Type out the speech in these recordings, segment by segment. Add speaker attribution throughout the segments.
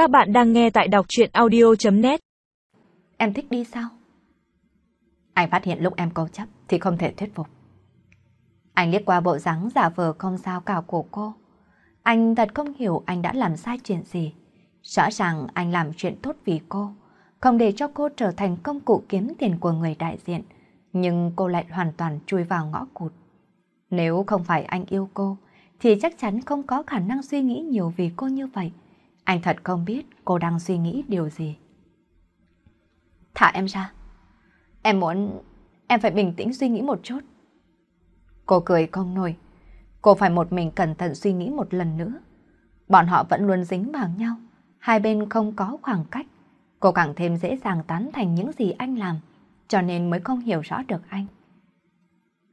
Speaker 1: Các bạn đang nghe tại đọc chuyện audio.net
Speaker 2: Em thích đi sao? Anh phát hiện lúc em câu chấp thì không thể thuyết phục. Anh liếc qua bộ dáng giả vờ không sao cả của cô. Anh thật không hiểu anh đã làm sai chuyện gì. Rõ ràng anh làm chuyện tốt vì cô, không để cho cô trở thành công cụ kiếm tiền của người đại diện. Nhưng cô lại hoàn toàn chui vào ngõ cụt. Nếu không phải anh yêu cô, thì chắc chắn không có khả năng suy nghĩ nhiều vì cô như vậy. Anh thật không biết cô đang suy nghĩ điều gì. Thả em ra. Em muốn... Em phải bình tĩnh suy nghĩ một chút. Cô cười không nổi. Cô phải một mình cẩn thận suy nghĩ một lần nữa. Bọn họ vẫn luôn dính vào nhau. Hai bên không có khoảng cách. Cô càng thêm dễ dàng tán thành những gì anh làm. Cho nên mới không hiểu rõ được anh.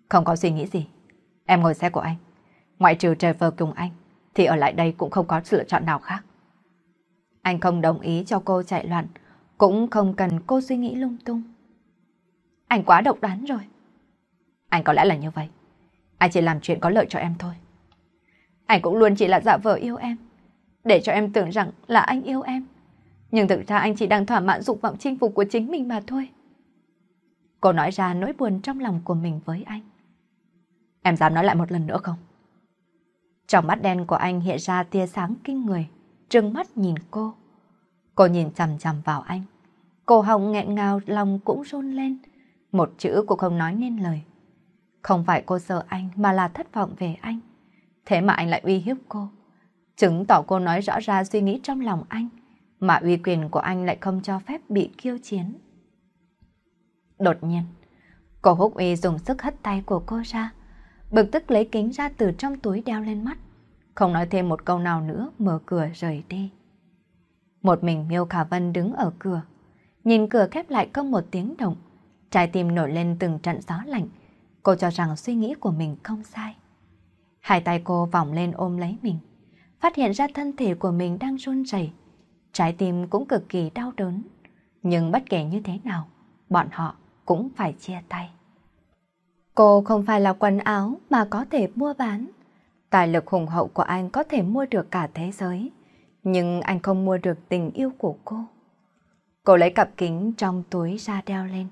Speaker 2: Không có suy nghĩ gì. Em ngồi xe của anh. Ngoại trừ trời vờ cùng anh. Thì ở lại đây cũng không có sự lựa chọn nào khác. Anh không đồng ý cho cô chạy loạn. Cũng không cần cô suy nghĩ lung tung. Anh quá độc đoán rồi. Anh có lẽ là như vậy. Anh chỉ làm chuyện có lợi cho em thôi. Anh cũng luôn chỉ là giả vờ yêu em. Để cho em tưởng rằng là anh yêu em. Nhưng thực ra anh chỉ đang thỏa mãn dục vọng chinh phục của chính mình mà thôi. Cô nói ra nỗi buồn trong lòng của mình với anh. Em dám nói lại một lần nữa không? Trong mắt đen của anh hiện ra tia sáng kinh người, trừng mắt nhìn cô. Cô nhìn chằm chằm vào anh. Cổ họng nghẹn ngào lòng cũng run lên. Một chữ cũng không nói nên lời. Không phải cô sợ anh mà là thất vọng về anh. Thế mà anh lại uy hiếp cô. Chứng tỏ cô nói rõ ra suy nghĩ trong lòng anh. Mà uy quyền của anh lại không cho phép bị kiêu chiến. Đột nhiên, cô húc uy dùng sức hất tay của cô ra. Bực tức lấy kính ra từ trong túi đeo lên mắt. Không nói thêm một câu nào nữa mở cửa rời đi. Một mình Miêu Khả Vân đứng ở cửa. Nhìn cửa khép lại không một tiếng động. Trái tim nổi lên từng trận gió lạnh. Cô cho rằng suy nghĩ của mình không sai. Hai tay cô vòng lên ôm lấy mình. Phát hiện ra thân thể của mình đang run rẩy, Trái tim cũng cực kỳ đau đớn. Nhưng bất kể như thế nào, bọn họ cũng phải chia tay. Cô không phải là quần áo mà có thể mua bán. Tài lực hùng hậu của anh có thể mua được cả thế giới. Nhưng anh không mua được tình yêu của cô. Cô lấy cặp kính trong túi ra đeo lên.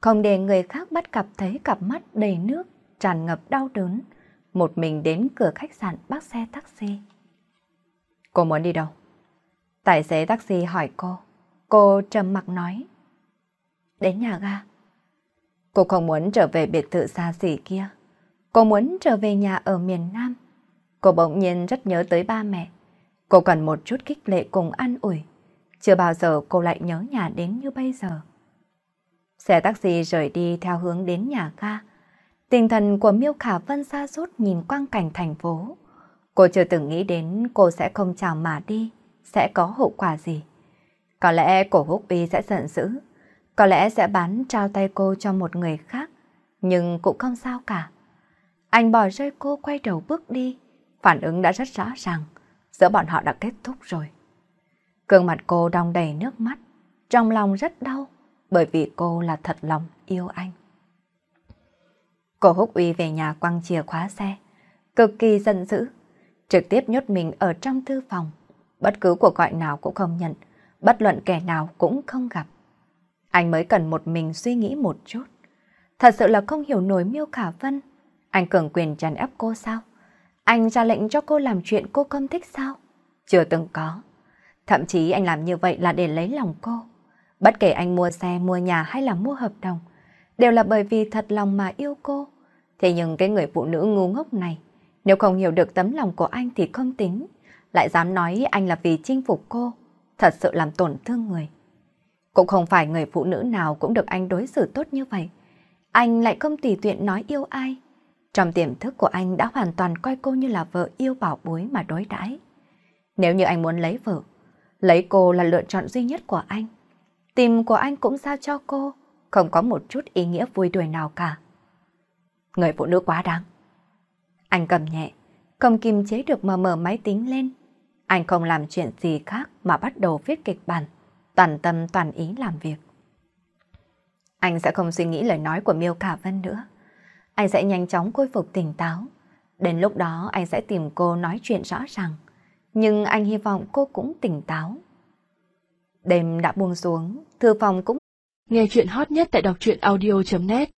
Speaker 2: Không để người khác bắt gặp thấy cặp mắt đầy nước, tràn ngập đau đớn. Một mình đến cửa khách sạn bắt xe taxi. Cô muốn đi đâu? Tài xế taxi hỏi cô. Cô trầm mặc nói. Đến nhà ga. Cô không muốn trở về biệt thự xa xỉ kia. Cô muốn trở về nhà ở miền Nam. Cô bỗng nhiên rất nhớ tới ba mẹ. Cô cần một chút kích lệ cùng an ủi. Chưa bao giờ cô lại nhớ nhà đến như bây giờ. Xe taxi rời đi theo hướng đến nhà ga. Tinh thần của Miêu Khả Vân xa sút nhìn quang cảnh thành phố. Cô chưa từng nghĩ đến cô sẽ không chào mà đi, sẽ có hậu quả gì. Có lẽ cổ húc bi sẽ giận dữ, có lẽ sẽ bán trao tay cô cho một người khác, nhưng cũng không sao cả. Anh bỏ rơi cô quay đầu bước đi, phản ứng đã rất rõ ràng, giữa bọn họ đã kết thúc rồi. Cương mặt cô đong đầy nước mắt, trong lòng rất đau, bởi vì cô là thật lòng yêu anh. Cô húc uy về nhà quăng chìa khóa xe, cực kỳ giận dữ, trực tiếp nhốt mình ở trong thư phòng. Bất cứ cuộc gọi nào cũng không nhận, bất luận kẻ nào cũng không gặp. Anh mới cần một mình suy nghĩ một chút. Thật sự là không hiểu nổi miêu khả vân. Anh cường quyền tràn ép cô sao? Anh ra lệnh cho cô làm chuyện cô không thích sao? Chưa từng có. Thậm chí anh làm như vậy là để lấy lòng cô. Bất kể anh mua xe, mua nhà hay là mua hợp đồng, đều là bởi vì thật lòng mà yêu cô. Thế nhưng cái người phụ nữ ngu ngốc này, nếu không hiểu được tấm lòng của anh thì không tính, lại dám nói anh là vì chinh phục cô, thật sự làm tổn thương người. Cũng không phải người phụ nữ nào cũng được anh đối xử tốt như vậy. Anh lại không tùy tiện nói yêu ai. Trong tiềm thức của anh đã hoàn toàn coi cô như là vợ yêu bảo bối mà đối đãi. Nếu như anh muốn lấy vợ, lấy cô là lựa chọn duy nhất của anh. Tìm của anh cũng giao cho cô, không có một chút ý nghĩa vui đuổi nào cả. Người phụ nữ quá đáng. Anh cầm nhẹ, không kiềm chế được mà mở máy tính lên. Anh không làm chuyện gì khác mà bắt đầu viết kịch bản, toàn tâm toàn ý làm việc. Anh sẽ không suy nghĩ lời nói của Miêu Khả Vân nữa. Anh sẽ nhanh chóng khôi phục tỉnh táo. Đến lúc đó anh sẽ tìm cô nói chuyện rõ ràng. Nhưng anh hy vọng cô cũng tỉnh táo. Đêm đã buông xuống, thư phòng cũng...
Speaker 1: Nghe chuyện hot nhất tại đọc truyện audio.net